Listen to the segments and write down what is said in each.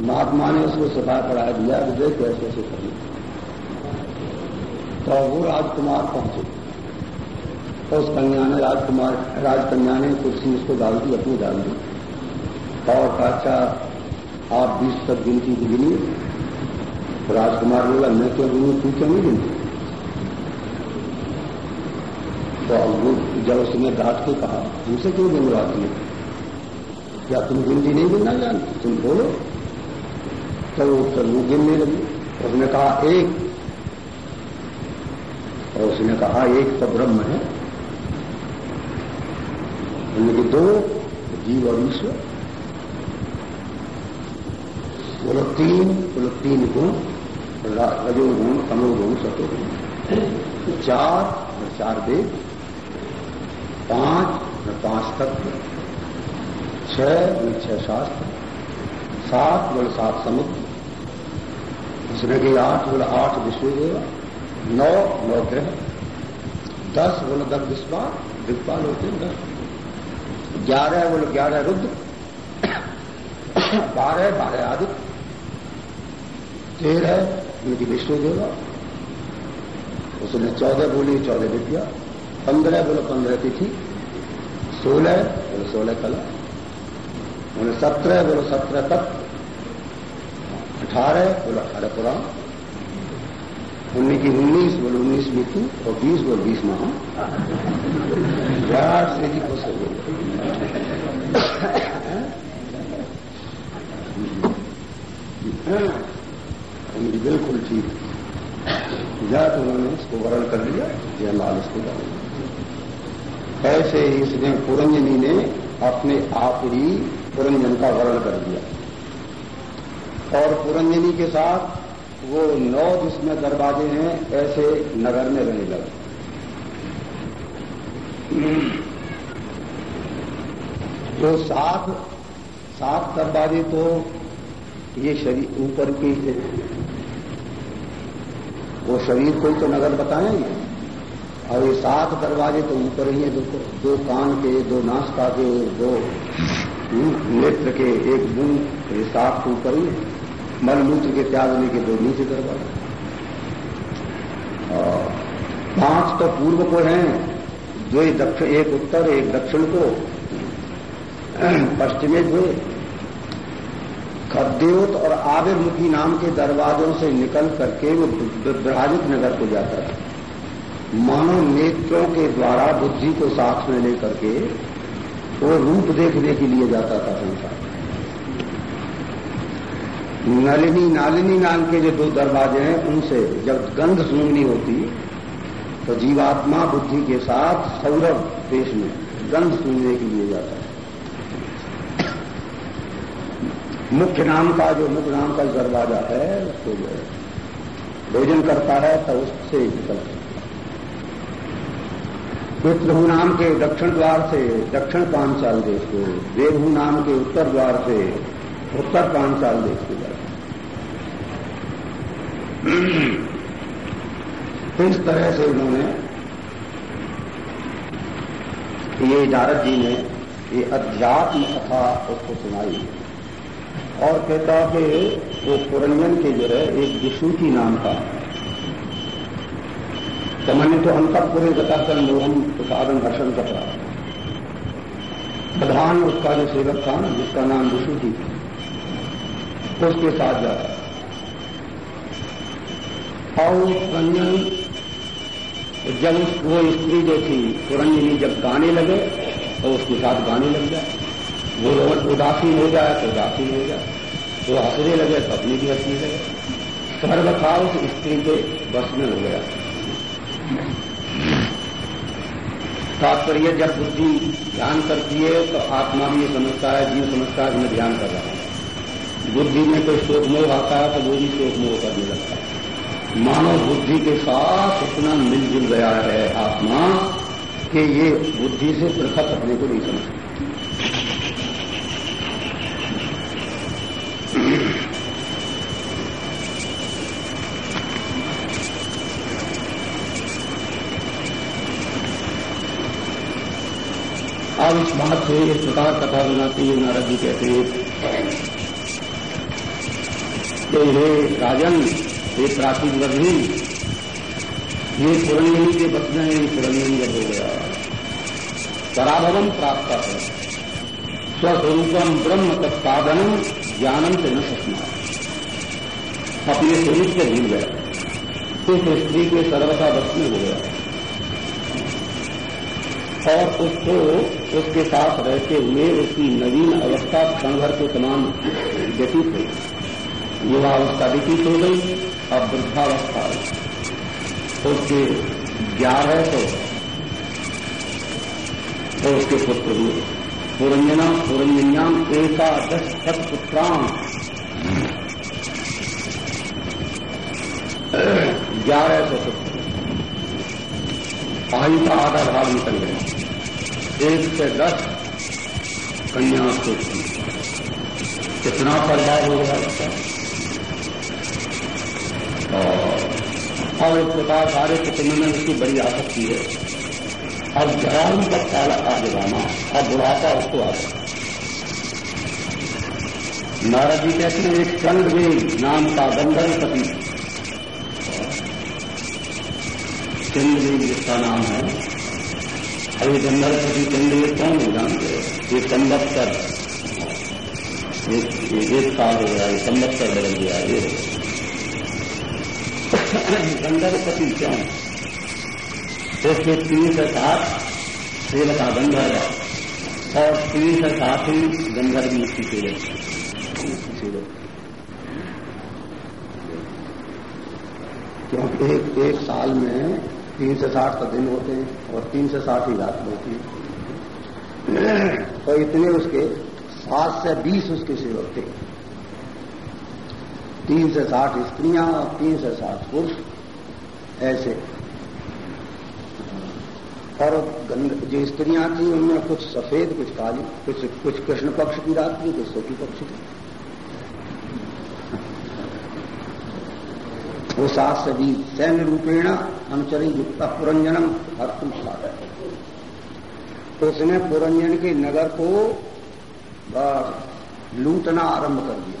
महात्मा ने उसको सफ़ा करा दिया कि देख कैसे ऐसे करना तो वो राजकुमार पहुँचे। तो उस कन्या ने राजकुमार राजकन्या ने कुर्सी उसको डाल दी, अपनी डाल दी। और कहा अच्छा आप बीस तक गिनती की गिनी। तो राजकुमार बोला, मैं क्यों गिनू? तू क्यों नहीं गिनती? तो जब उसने डांट के कहा हमसे क्यों गिनवाती है क्या तुम गिनती नहीं गिनना जानती? तुम बोलो। तो वो गिनने लगी। उसने कहा, एक। और उसने कहा, एक तो ब्रह्म है। उनके दो जीव और ईश्वर। बोलो, तीन। बोलो, तीन गुण। रजो गुण तमो गुण सतो गुण चार, और चार वेद। पाँच, और पाँच तत्व। छह और छह शास्त्र, सात बोले सात समुद्र। उसने के आठ बोले आठ विश्व देवा, नौ नौ ग्रह, दस बोले दस विस्वाल दिग्पाल होते दस ग्यारह बोले ग्यारह रुद्र, बारह बारह आदित्य तेरह उनकी विष्णु देवा। उसने चौदह बोली चौदह विद्या, पंद्रह बोले पंद्रह तिथि, सोलह बोले सोलह कला। बोले सत्रह बोलो सत्रह तत्व अठारह बोले अठारह पुराण। उन्नीस की उन्नीस बोलो उन्नीस मितु और बीस बोले बीस माह विराट से जी खुश हो बिल्कुल ठीक। या तो उन्होंने इसको वर्ण कर लिया जयमाल इसको ऐसे ही इसने पुरंजनी ने अपने आप ही पुरंजन का वर्ण कर दिया। और पुरंजनी के साथ वो नौ जिसमें दरवाजे हैं, ऐसे नगर में रहने लगे। जो सात सात दरवाजे तो ये शरीर ऊपर के वो शरीर को ही तो नगर बताएँगे। और ये सात दरवाजे तो ऊपर ही है दो, दो कान के दो नाश्ता के दो नेत्र के एक मुँह ये सात तो ऊपर ही है। मलमूत्र के त्यागने के दो नीचे दरवाजे। पाँच तो पूर्व को हैं दो दक्षिण एक उत्तर एक दक्षिण को पश्चिमे हुए खद्योत और आविर्मुखी नाम के दरवाजों से निकल करके वो विभ्राजित नगर को जाता है। मानव नेत्रों के द्वारा बुद्धि को साथ में लेकर के वो रूप देखने के लिए जाता था संसार। नलिनी, नालिनी नाम के जो दो दरवाजे हैं, उनसे जब गंध सूंघनी होती तो जीवात्मा बुद्धि के साथ सौरभ देश में गंध सूंघने के लिए जाता है। मुख्य नाम का जो, मुख्य नाम का दरवाज़ा है जो भोजन करता है तो उससे निकल पितृभू नाम के दक्षिण द्वार से दक्षिण पांचाल देश को देवभू नाम के उत्तर द्वार से उत्तर पांचाल देश को तो इस तरह से उन्होंने ये नारद जी ने ये अध्यात्म कथा उसको सुनाई। और कहता कि वो पुरंजन के जो है, एक विशुति नाम का तो मैंने तो अंतपुरे गताकर मोहन प्रसादन दर्शन कर रहा प्रधान उसका जो सेवक था जिसका नाम विशुति उसके साथ जा रहा और रंजन जब वो स्त्री जो थी पुरंजनी जब गाने लगे तो उसके साथ गाने लग जाए। वो उदासीन हो जाए तो उदासीन हो जाए। वो हंसने लगे तो अपनी भी हंसने लगे। सर्वथा उस स्त्री के बस में हो गया। तात्पर्य, जब बुद्धि ध्यान करती है तो आत्मा भी समझता है, जीव समझता है मैं ध्यान कर रहा हूँ। बुद्धि में कोई शोक मोह आता है तो वो भी शोक मोह करने लगता है। मानव बुद्धि के साथ इतना मिलजुल गया है आत्मा, कि ये बुद्धि से पृथक अपने को नहीं समझ इस बात से इस प्रकार कथा बनाते हुए नारद जी कहते हैं। हे राजन, हे प्राचीन गभी ये पुरंजनी के बस में ये जब हो गया। पराभवन प्राप्त है। स्वस्वरूपम ब्रह्म तत्पादनम ज्ञानम से न सकना अपने स्वरूप से भूल गया। उस स्त्री के सर्वथा बस हो गया। और उसको उसके साथ रहते हुए उसकी नवीन अवस्था क्षण भर के समान व्यतीत हुई। युवावस्था व्यतीत हो गई, अब वृद्धावस्था उसके ग्यारह सौ तो उसके पुत्र हुए। पुरंजना पुरंजन्याम एकादश सत पुत्राम ग्यारह सौ पुत्र। आयु का आधा भाग निकल गया एक से दस कन्या को कितना प्रभाव हो गया इसका और इस प्रकार सारे कुटुंब में उसकी बड़ी आसक्ति है। अब जराम का काल आ जगाना अब बुढ़ापा उसको आ गया नारद जी कहते हैं, एक चंद्र नाम का गंधर्व पति चंद्रदेव जिसका नाम है अभी गंधर्वपति चंद्रदेव कौन है जानते ये संवत्सर एक साल हो गया ये संवत्सर बदल गया ये। गंधर्वपति क्यों? उसके तीन से सात सेवका गंधर्व और तीन से सात ही गंधर्व मुक्ति सेवक क्योंकि एक, एक साल में तीन से साठ का दिन होते हैं और तीन से साठ ही रात होती है। तो इतने उसके सात से बीस उसके सेवक थे तीन से साठ स्त्रियाँ और तीन से साठ पुरुष, ऐसे। और जो स्त्रियाँ थी, उनमें कुछ सफ़ेद, कुछ काली, कुछ कुछ कृष्ण पक्ष की रात थी, कुछ सोटी पक्ष की। सदी सैन्य रूपेण अनुचरी युक्त पुरंजनम हर हर्तुम तो उसने पुरंजन के नगर को लूटना आरंभ कर दिया।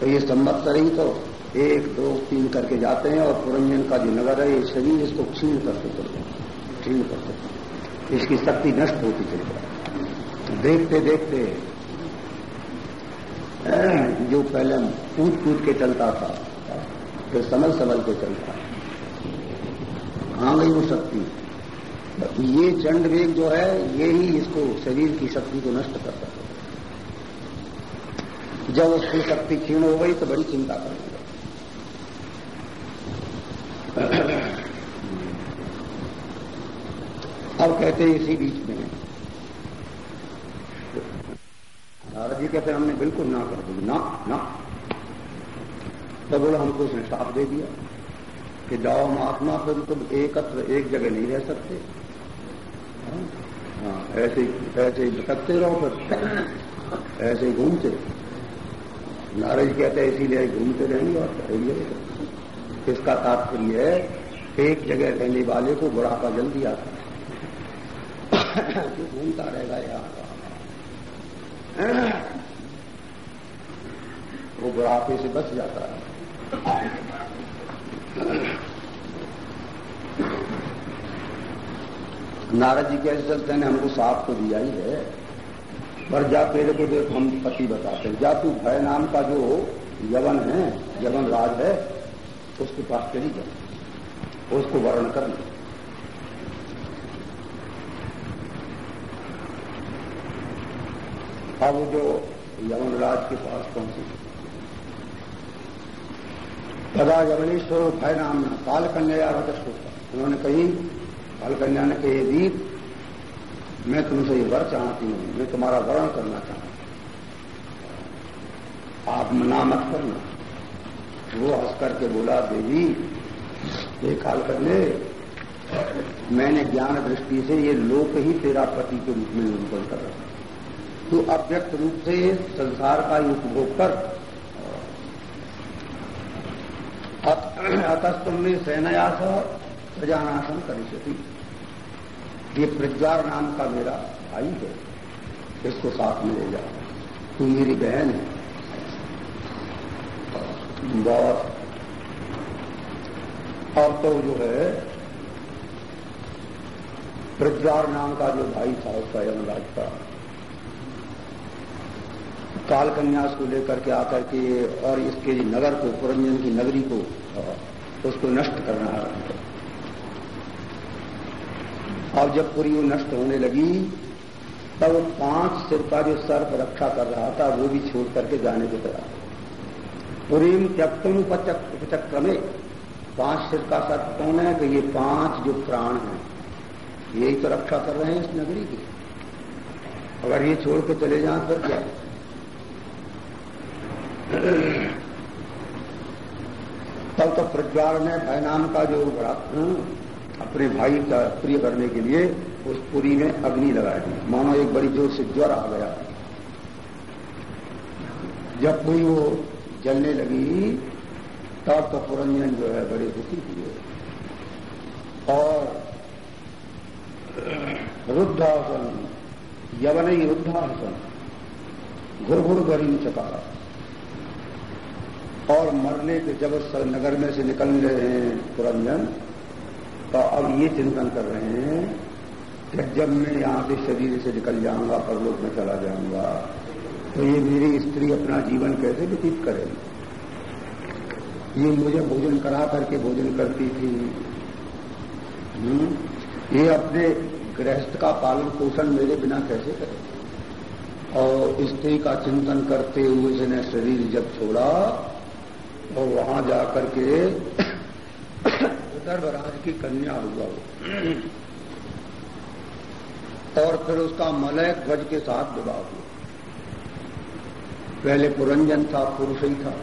तो ये संवत्सर तो एक, दो, तीन करके जाते हैं और पुरंजन का जो नगर है, ये शरीर इसको क्षीण करते चलते क्षीण करते इसकी शक्ति नष्ट होती चल रहा देखते देखते जो पहले कूद कूद के चलता था फिर समझ समझ के चलता। हाँ गई वो शक्ति। ये चंड वेग जो है, ये ही इसको शरीर की शक्ति को नष्ट करता है। जब उसकी शक्ति क्षीण हो गई तो बड़ी चिंता करेंगे अब कहते हैं इसी बीच में। नारद जी कहते हमने बिल्कुल ना कर दी। ना ना। तो बोला, हमको उसने साफ़ दे दिया कि जाओ महात्मा फिर तुम एकत्र, एक जगह नहीं रह सकते। हाँ ऐसे ऐसे ही भटकते रहो फिर। ऐसे ही घूमते नारद कहते हैं, इसीलिए घूमते रहेंगे और करेंगे। इसका तात्पर्य है, एक जगह रहने वाले को बुढ़ापा जल्दी आता है। घूमता रहेगा यहाँ वो बुढ़ापे से बच जाता है। नारद जी कैसे चलते हैं हमको साफ़ तो दिया ही है, पर जा तेरे को देख, हम पति बताते हैं। जा तू भय नाम का जो यवन है, यवन राज है, उसके पास चली जा। उसको वर्ण कर ले। अब जो यवन राज के पास पहुँचे तदा यवनेश्वर भय नाम काल कन्या होता उन्होंने कही काल कन्या ने कही दीप मैं तुमसे ये वर चाहती हूँ, मैं तुम्हारा वर्ण करना चाहता आप मना मत करना। वो हंस करके बोला, देवी, ये काल करने मैंने ज्ञान दृष्टि से ये लोक ही तेरा पति के रूप में निरूपण कर रहा तू अव्यक्त रूप से संसार का उपभोग कर। अतस्तुम में सेनायास प्रजानाशन करिष्यति। ये प्रज्वार नाम का मेरा भाई है। इसको साथ में ले जाओ तू मेरी बहन है। बहुत अब तो जो है प्रज्वार नाम का जो भाई था, उसका यमराज का काल कन्यास को लेकर के आकर के और इसके नगर को, पुरंजन की नगरी को उसको नष्ट करना है। अब जब पूरी वो नष्ट होने लगी, तब पाँच सिर का जो सर्प रक्षा कर रहा था, वो भी छोड़ करके जाने को तैयार पुरीम त्यक्तुम उपचक्र में पाँच सिर का सर्प कौन है कि ये पाँच जो प्राण हैं, यही तो रक्षा कर रहे हैं इस नगरी की। अगर ये छोड़ के चले जाए, फिर क्या? तब तो प्रज्वाल ने भय नाम का जो अपने भाई का प्रिय करने के लिए उस पुरी में अग्नि लगा दी। मानो एक बड़ी ज़ोर से ज्वर आ गया। जब कोई वो जलने लगी, तब तो पुरंजन जो है बड़े दुखी हुए। और रुद्धासन यवन रुद्धासन घुर घुर गरी चकारा। और मरने के जब नगर में से निकल रहे हैं पुरंजन तो अब ये चिंतन कर रहे हैं कि जब मैं यहाँ से शरीर से निकल जाऊँगा, परलोक में चला जाऊँगा तो ये मेरी स्त्री अपना जीवन कैसे व्यतीत करेगी ये मुझे भोजन करा करके भोजन करती थी। हम्म? ये अपने गृहस्थ का पालन पोषण मेरे बिना कैसे करे? और स्त्री का चिंतन करते हुए जिन्हें शरीर जब छोड़ा और वहाँ जाकर के धर्मराज की कन्या हुआ वो। और फिर उसका मलय ध्वज के साथ विवाह हुआ। पहले पुरंजन था, पुरुष ही था।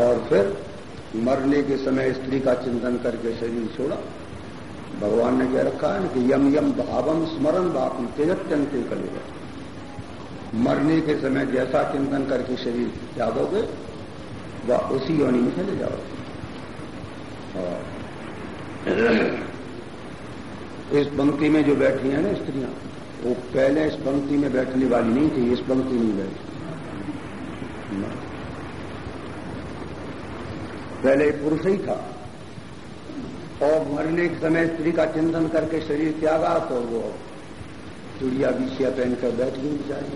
और फिर मरने के समय स्त्री का चिंतन करके शरीर छोड़ा। भगवान ने कह रखा है कि यम यम भावम स्मरण बापी तेजत्यंते कलेगा। मरने के समय जैसा चिंतन करके शरीर त्यागोगे वह उसी योनि में चले जाओ। इस पंक्ति में जो बैठी है ना स्त्रियाँ, वो पहले इस पंक्ति में बैठने वाली नहीं थी, इस पंक्ति में बैठी। पहले पुरुष ही था। और मरने के समय स्त्री का चिंतन करके शरीर त्यागा तो वो चुड़िया बिछिया पहनकर बैठ गई बेचारी।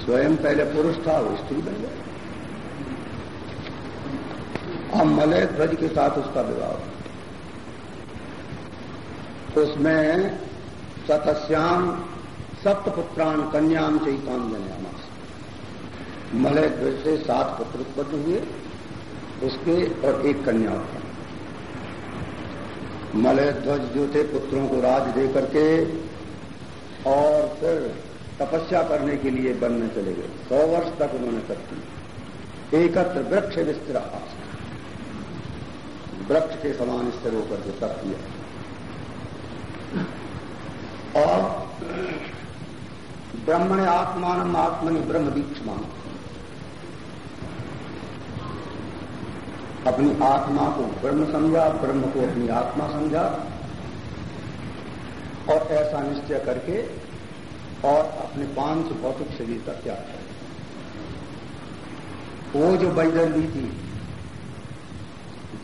स्वयं पहले पुरुष था, वो स्त्री बन गया और मलय ध्वज के साथ उसका विवाह उसमें सतस्याम सप्तपुत्रान कन्याम चैतान जनयामास मलय ध्वज से सात पुत्र उत्पन्न हुए, उसके और एक कन्या उत्पन्न मलय ध्वज जो थे पुत्रों को राज दे करके और फिर तपस्या करने के लिए में चले गए। सौ वर्ष तक उन्होंने करती एकत्र वृक्ष विस्तरा वृक्ष के समान स्थिर होकर के तप किया। और ब्रह्मण आत्मान आत्मनि ब्रह्म दीक्षमान अपनी आत्मा को ब्रह्म समझा, ब्रह्म को अपनी आत्मा समझा और ऐसा निश्चय करके और अपने पाँच भौतिक शरीर का त्याग कर वो जो बैदर्दी थी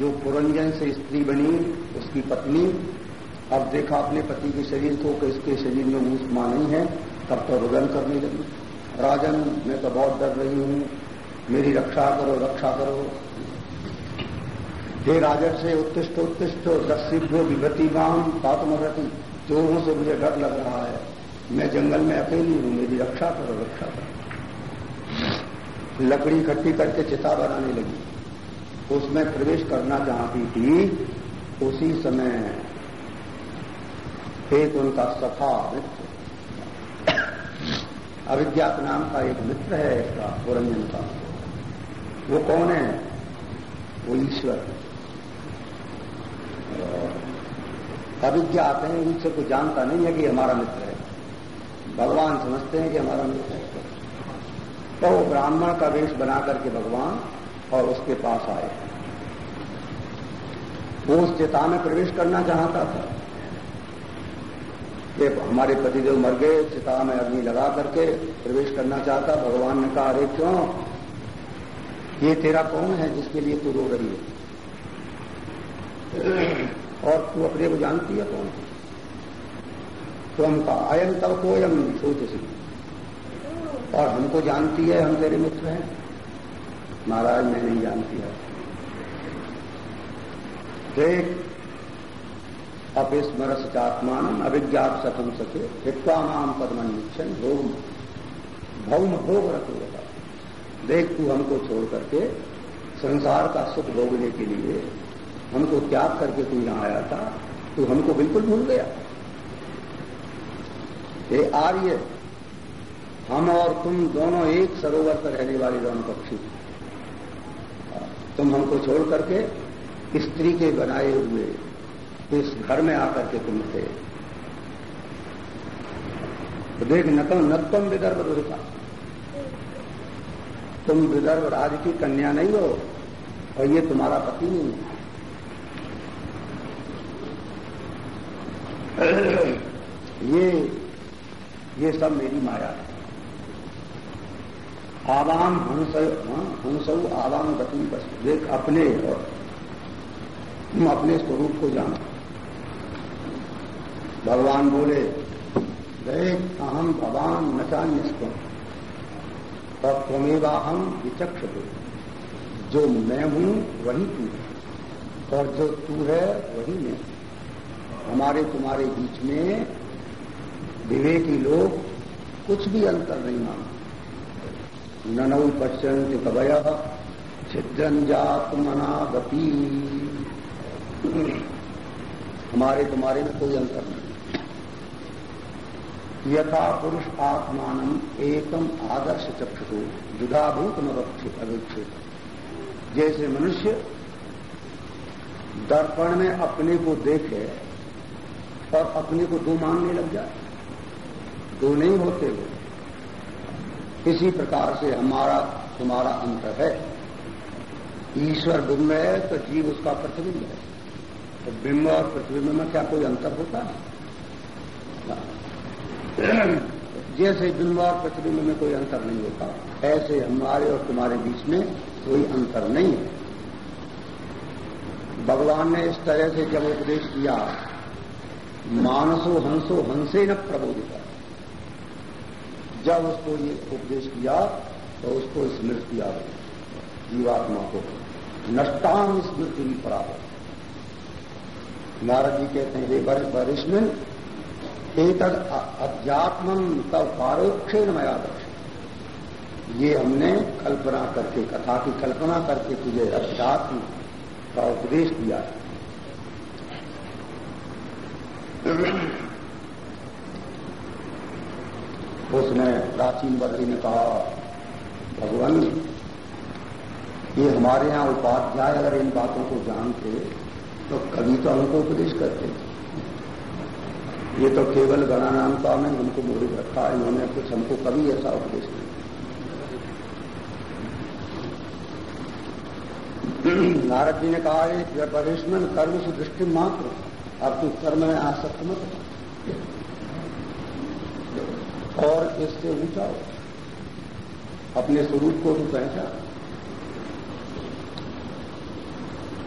जो पुरंजन से स्त्री बनी, उसकी पत्नी। अब देखा अपने पति के शरीर को कि इसके शरीर में मूसमा नहीं है, तब तो रुदन करने लगी। राजन, मैं तो बहुत डर रही हूँ। मेरी रक्षा करो रक्षा करो। हे राजन से उत्तिष्ट उत्तिष्ट दस्सिभ्यो विभति बाम पातमरती, चोरों से मुझे डर लग रहा है। मैं जंगल में अकेली हूँ, मेरी रक्षा करो रक्षा करो। लकड़ी इकट्ठी करके चिता बनाने लगी। उसमें प्रवेश करना चाहती थी, उसी समय एक उनका सखा मित्र। अविज्ञात नाम का एक मित्र है इसका, पुरंजन का। वो कौन है? वो ईश्वर। अविज्ञात है ईश्वर को जानता नहीं है कि हमारा मित्र है। भगवान समझते हैं कि हमारा मित्र है। तो ब्राह्मण का वेश बना करके भगवान और उसके पास आए। वो उस चिता में प्रवेश करना चाहता था। कि हमारे पतिदेव मर गए, चिता में अग्नि लगा करके प्रवेश करना चाहता। भगवान ने कहा, अरे क्यों? ये तेरा कौन है जिसके लिए तू रो रही है? और तू अपने को जानती है कौन? तो हम कहा अयम तब को यम सोच और हमको जानती है, हम तेरे मित्र हैं। महाराज मैं नहीं जानती है देख अपिस्मरस चात्मान अभिज्ञात सतम सके, हित्वा नाम पदमन निक्षण भोग भौम भोग रखो देख, तू हमको छोड़ करके संसार का सुख भोगने के लिए हमको त्याग करके तू यहाँ आया था, तू हमको बिल्कुल भूल गया। ये आर्य, हम और तुम दोनों एक सरोवर पर रहने वाले दोनों पक्षी तुम हमको छोड़ करके स्त्री के बनाए हुए इस घर में आकर के तुम थे। तो देख नतम नत्तम विदर्भ दुर्गा। तुम विदर्भ राज की कन्या नहीं हो, और ये तुम्हारा पति नहीं है। ये ये सब मेरी माया है। आवाम हंस हंस आवाम गति बस। देख, अपने और तुम अपने स्वरूप को जानो। भगवान बोले देख अहम भगवान नचान्यस्तम और त्वमेवा हम विचक्ष जो मैं हूँ, वही तू है। और जो तू है, वही मैं हमारे तुम्हारे बीच में विवेकी लोग कुछ भी अंतर नहीं मानते। ननौ पश्यंत कवय गति हमारे तुम्हारे में कोई अंतर नहीं। यथा पुरुष आत्मान एकम आदर्श चक्ष चक्षु जुदाभूत अवेक्षित। जैसे मनुष्य दर्पण में अपने को देखे और अपने को दो मानने लग जाए। दो नहीं होते वो। इसी प्रकार से हमारा, तुम्हारा अंतर है। ईश्वर बिंब है तो जीव उसका प्रतिबिंब है। तो बिंब और प्रतिबिंब में क्या कोई अंतर होता है? जैसे बिंब और प्रतिबिंब में कोई अंतर नहीं होता, ऐसे हमारे और तुम्हारे बीच में कोई अंतर नहीं है। भगवान ने इस तरह से जब उपदेश किया मानसो हंसो हंसे न प्रबोधित। जब उसको ये उपदेश किया तो उसको स्मृति आ गई। जीवात्मा को। नष्टान स्मृति भी प्राप्त नारद जी कहते हैं, हे वरिष्ठ एक अध्यात्म तब पारोक्षेण मयादर्श ये हमने कल्पना करके, कथा की कल्पना करके तुझे अध्यात्म का उपदेश दिया उसने प्राचीन वर्दी ने कहा, भगवान, ये हमारे यहाँ उपाध्याय अगर इन बातों को जानते तो कभी तो हमको उपदेश करते। ये तो केवल गणानामता में हमको मोड़ी रखा इन्होंने कुछ हमको कभी ऐसा उपदेश नहीं नारद जी ने कहा है परिश्रम कर्म से दृष्टि मात्र, अब तू कर्म में आसक्त मत और इससे ऊँचा हो अपने स्वरूप को तू पहचान।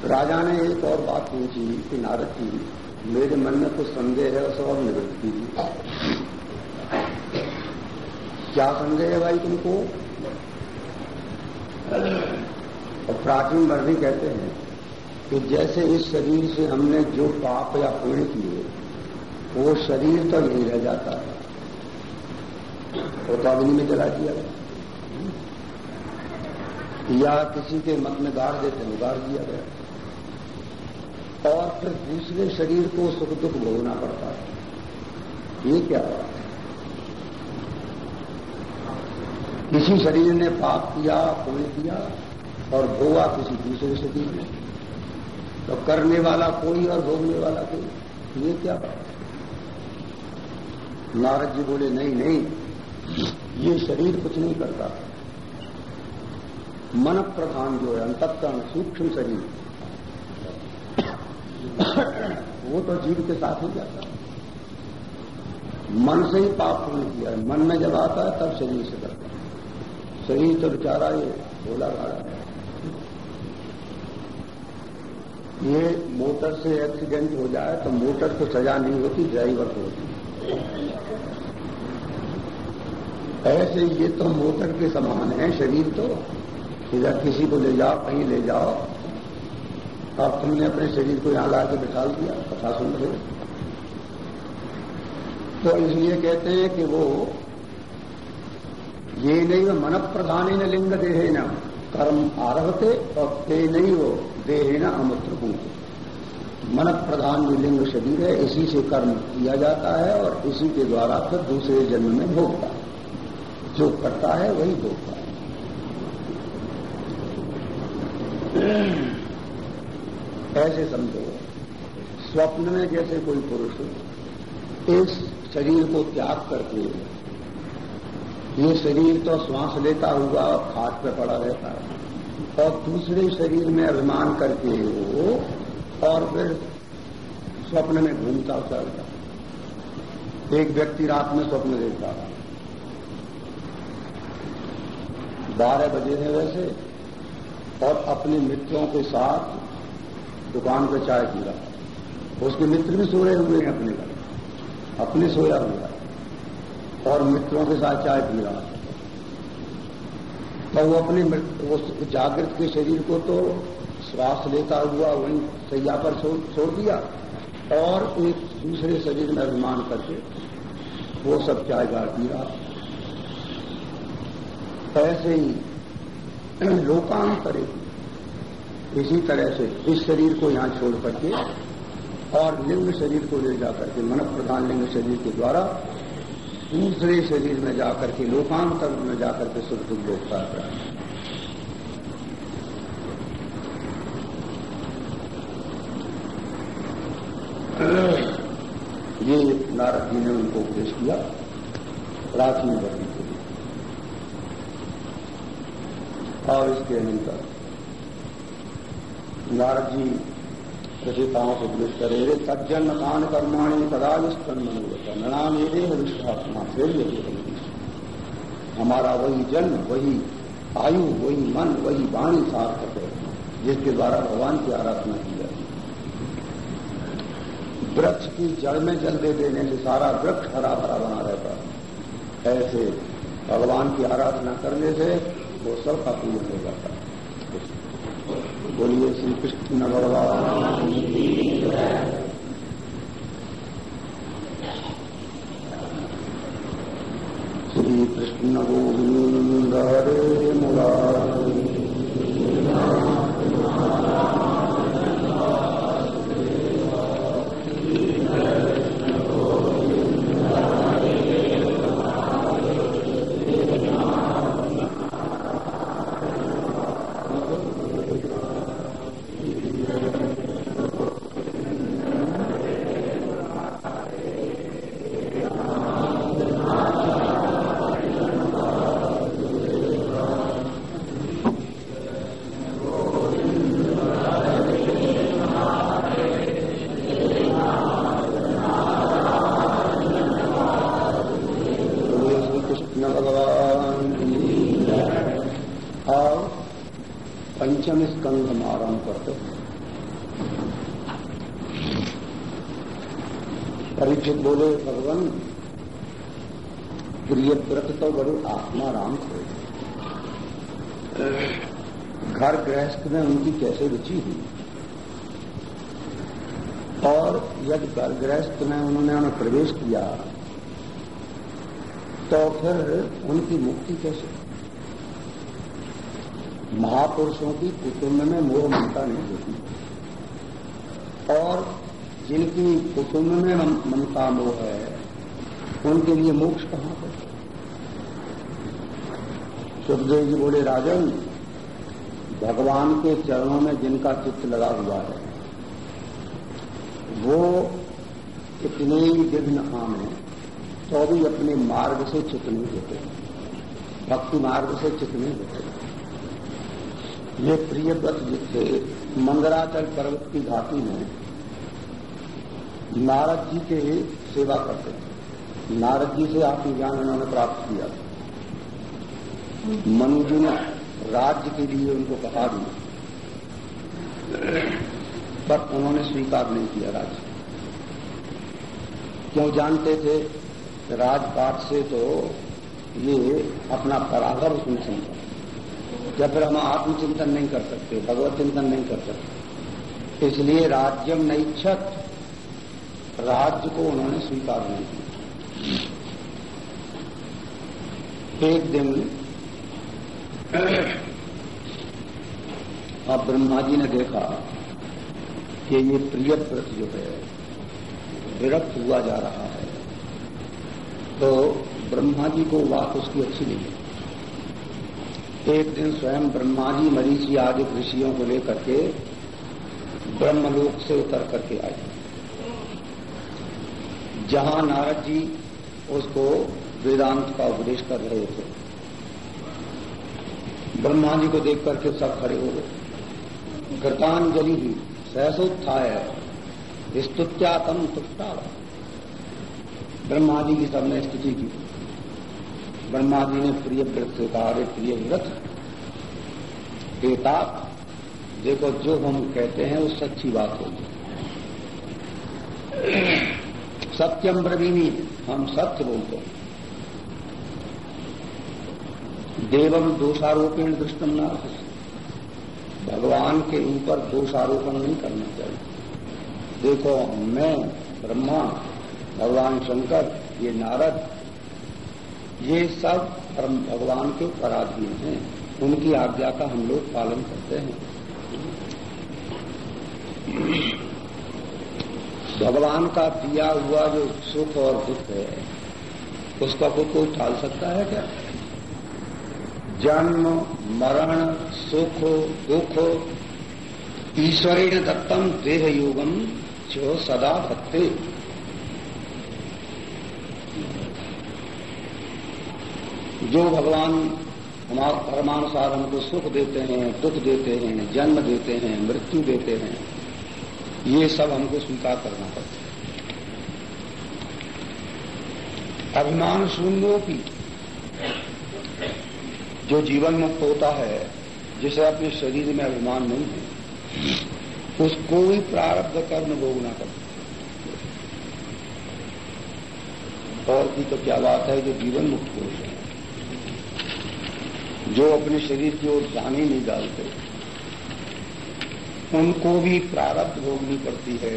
राजा ने एक और बात पूछी कि नारद जी, मेरे मन में कुछ संदेह है, उसे और निवृत्त क्या संदेह है भाई तुमको? और प्राचीन वर्दी कहते हैं कि जैसे इस शरीर से हमने जो पाप या पुण्य किए, वो शरीर तो यही रह जाता। है वो तो अग्नि में जला दिया। गया या किसी के मत में गाड़ देते हैं, गाड़ दिया गया। और फिर दूसरे शरीर को सुख दुख भोगना पड़ता है। ये क्या बात है? किसी शरीर ने पाप किया पुण्य किया, और भोगा किसी दूसरे शरीर में तो करने वाला कोई और भोगने वाला कोई। ये क्या बात है? नारद जी बोले, नहीं नहीं ये शरीर कुछ नहीं करता। मन प्रधान जो है, अंतकरण, सूक्ष्म शरीर, वो तो जीव के साथ ही जाता है। मन से ही पाप पूर्ण किया है। मन में जब आता है, तब शरीर से करता है। शरीर तो बेचारा ये भोला भाड़ा है। ये मोटर से एक्सीडेंट हो जाए तो मोटर को सजा नहीं होती ड्राइवर को होती ऐसे ये तो मोटर के समान है, शरीर तो। इधर किसी को ले जाओ, कहीं ले जाओ। अब तुमने अपने शरीर को यहाँ ला के बिठा दिया कथा सुन रहे तो इसलिए कहते हैं कि वो, ये नहीं मन प्रधान न लिंग देहे न कर्म आरभते, और ते नहीं वो देहे न अमूत्र मन प्रधान जो लिंग शरीर है, इसी से कर्म किया जाता है, और इसी के द्वारा फिर दूसरे जन्म में भोगता है। जो करता है वही भोगता है। ऐसे समझो, स्वप्न में जैसे कोई पुरुष इस शरीर को त्याग करके, ये शरीर तो श्वास लेता हुआ खाट पे पड़ा रहता है, और दूसरे शरीर में अभिमान करके वो और फिर स्वप्न में घूमता चलता एक व्यक्ति रात में स्वप्न देखता था बारह बजे है वैसे, और अपने मित्रों के साथ दुकान पर चाय पी रहा उसके मित्र भी सोए हुए हैं अपने घर। अपने सोया हुआ और मित्रों के साथ चाय पी रहा तो वो अपने वो जागृत के शरीर को तो श्वास लेता हुआ वहीं सैया पर छोड़ दिया, और एक दूसरे शरीर में अभिमान करके वो सब चाय गाड़ पी रहा ऐसे ही लोकांतरे। इसी तरह से इस शरीर को यहाँ छोड़ करके और लिंग शरीर को ले जाकर के मन प्रधान लिंग शरीर के द्वारा दूसरे शरीर में जाकर के लोकांतर में जाकर के सुख दुख भोगता है। ये नारद जी ने उनको उपदेश किया प्राचीन वर्ग के लिए और इसके अनंतर। नारद जी रचिताओं से उपदेश करे रे कान कर्माणी तदाविष्टन मनोरथ नणाम ये विश्वात्मा फिर हमारा वही जन्म, वही आयु, वही मन, वही वाणी सार्थक है, जिसके द्वारा भगवान की आराधना की जाती है। वृक्ष की जड़ में जल दे देने से सारा वृक्ष हरा भरा बना रहता है। ऐसे भगवान की आराधना करने से वो सब का हो जाता है बोलिए श्री कृष्ण भगवान। श्री कृष्ण गोविंद हरे मुरारी परीक्षित बोले भगवान प्रिय व्रत तो आत्मा राम थे घर गृहस्थ में उनकी कैसे रुचि हुई? और यदि घर गृहस्थ में उन्होंने उन्हें प्रवेश किया तो फिर उनकी मुक्ति कैसे? महापुरुषों की कुटुंब में मोह ममता नहीं होती। और जिनकी कुटुंब में ममता मोह है, उनके लिए मोक्ष कहाँ पर? सुखदेव जी बोले, राजन, भगवान के चरणों में जिनका चित्त लगा हुआ है, वो इतने ही विघ्न आम है तो भी अपने मार्ग से चित्त नहीं होते भक्ति मार्ग से चित्त नहीं होते ये प्रिय व्रत जिससे मंगराचल पर्वत की घाटी में नारद जी के सेवा करते थे नारद जी से आत्मज्ञान उन्होंने प्राप्त किया। मनु जी ने राज्य के लिए उनको बता दिया पर उन्होंने स्वीकार नहीं किया राज्य। क्यों जानते थे? राजपाट से तो ये अपना परागर उसमें समझा या फिर हम आत्मचिंतन नहीं कर सकते, भगवत चिंतन नहीं कर सकते। इसलिए राज्यम नैच्छत। राज्य को उन्होंने स्वीकार नहीं किया। एक दिन अब ब्रह्मा जी ने देखा कि ये प्रिय व्रत जो है, विरक्त हुआ जा रहा है। तो ब्रह्मा जी को बात उसकी अच्छी नहीं है। एक दिन स्वयं ब्रह्मा जी मरीची आदि ऋषियों को लेकर के ब्रह्मलोक से उतर करके आए। जहाँ नारद जी उसको वेदांत का उपदेश कर रहे थे। ब्रह्मा जी को देख करके सब खड़े हो गए। कृतांजलि भी सहसोत्थाय स्तुत्यातम तुष्टा। ब्रह्मा जी की सबने स्तुति की। ब्रह्मा जी ने प्रिय व्रत से कहा प्रिय व्रत। देता देखो जो हम कहते हैं, वो सच्ची बात होगी। सत्यम ब्रवीणी हम सत्य बोलते हैं। देवम दोषारोपेण दृष्टम न भगवान के ऊपर दोषारोपण नहीं करना चाहिए। देखो, मैं, ब्रह्मा, भगवान शंकर, ये नारद, ये सब भगवान के पराधीन हैं। उनकी आज्ञा का हम लोग पालन करते हैं। भगवान का दिया हुआ जो सुख और दुख है, उसका कोई कोई टाल सकता है क्या? जन्म, मरण, सुख, दुख, ईश्वरेण दत्तम देह योगम जो सदा भक्ते। जो भगवान हमारे परमानुसार हमको सुख देते हैं, दुख देते हैं, जन्म देते हैं, मृत्यु देते हैं, ये सब हमको स्वीकार करना पड़ता है। अभिमान शून्यों की जो जीवन मुक्त होता है, जिसे अपने शरीर में अभिमान नहीं है, उसको भी प्रारब्ध कर्म भोगना पड़ता और की तो क्या बात है जो जीवन मुक्त है जो अपने शरीर की ओर जाने नहीं डालते, उनको भी प्रारब्ध भोगनी पड़ती है।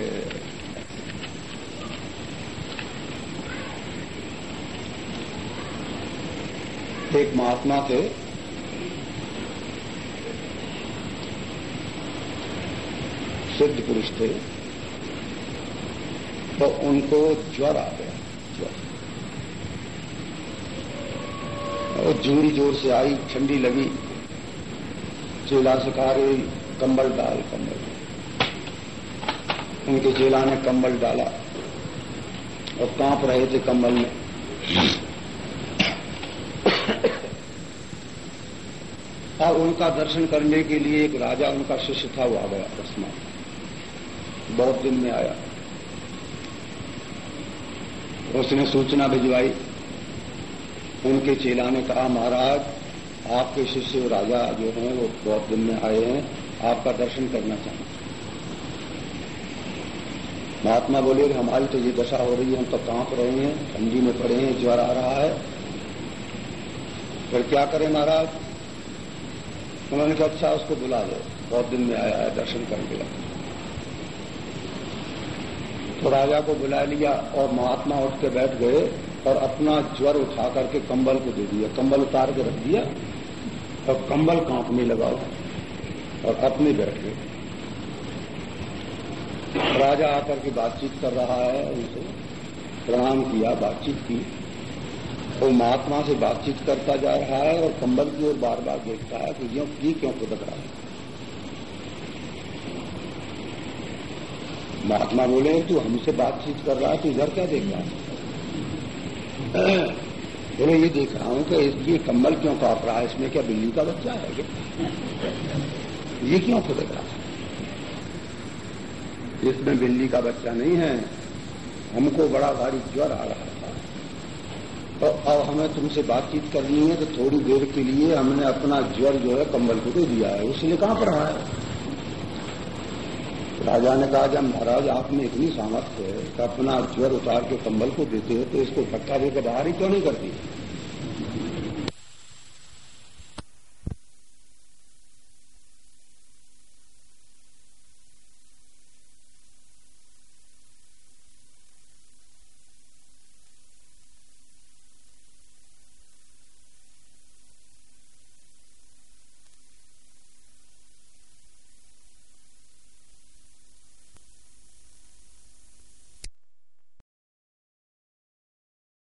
एक महात्मा थे सिद्ध पुरुष थे तो उनको ज्वर आ गया, ज्वर। और जूरी ज़ोर से आई, ठंडी लगी चेला से कहा कंबल डाल, कंबल उनके चेला ने कंबल डाला और काँप रहे थे कंबल में। और उनका दर्शन करने के लिए एक राजा, उनका शिष्य था, वो आ गया अकस्मात बहुत दिन में आया। उसने सूचना भिजवाई। उनके चेला ने कहा, महाराज, आपके शिष्य राजा जो हैं, वो बहुत दिन में आए हैं। आपका दर्शन करना चाहते महात्मा बोले कि हमारी तो ये दशा हो रही है। हम तो काँप रहे हैं ठंडी में पड़े हैं, ज्वर आ रहा है। फिर क्या करें महाराज? उन्होंने कहा अच्छा उसको बुला लो बहुत दिन में आया है, दर्शन करके तो राजा को बुला लिया और महात्मा उठ के बैठ गए और अपना ज्वर उठा करके कंबल को दे दिया। कंबल उतार के रख दिया और कंबल कांपने लगा और अपने बैठ गए। राजा आकर के बातचीत कर रहा है, उनसे प्रणाम किया, बातचीत की। वो तो महात्मा से बातचीत करता जा रहा है और कंबल की ओर बार बार देखता है कि यो की क्यों खुदक रहा है? महात्मा बोले, तू हमसे बातचीत कर रहा है, तू इधर क्या देख रहा है? बोले, ये देख रहा हूँ कि ये कम्बल क्यों काट रहा है? इसमें क्या बिल्ली का बच्चा है क्या? ये क्यों खुदक रहा है इसमें बिल्ली का बच्चा नहीं है। हमको बड़ा भारी ज्वर आ रहा था। तो अब हमें तुमसे बातचीत करनी है तो थोड़ी देर के लिए हमने अपना ज्वर जो है कंबल को दे दिया है। उसने कहाँ पर रहा है? राजा ने कहा जब महाराज, आप में इतनी सामर्थ्य है कि अपना ज्वर उतार के कंबल को देते हो तो इसको धक्का देकर बाहर ही क्यों नहीं करती?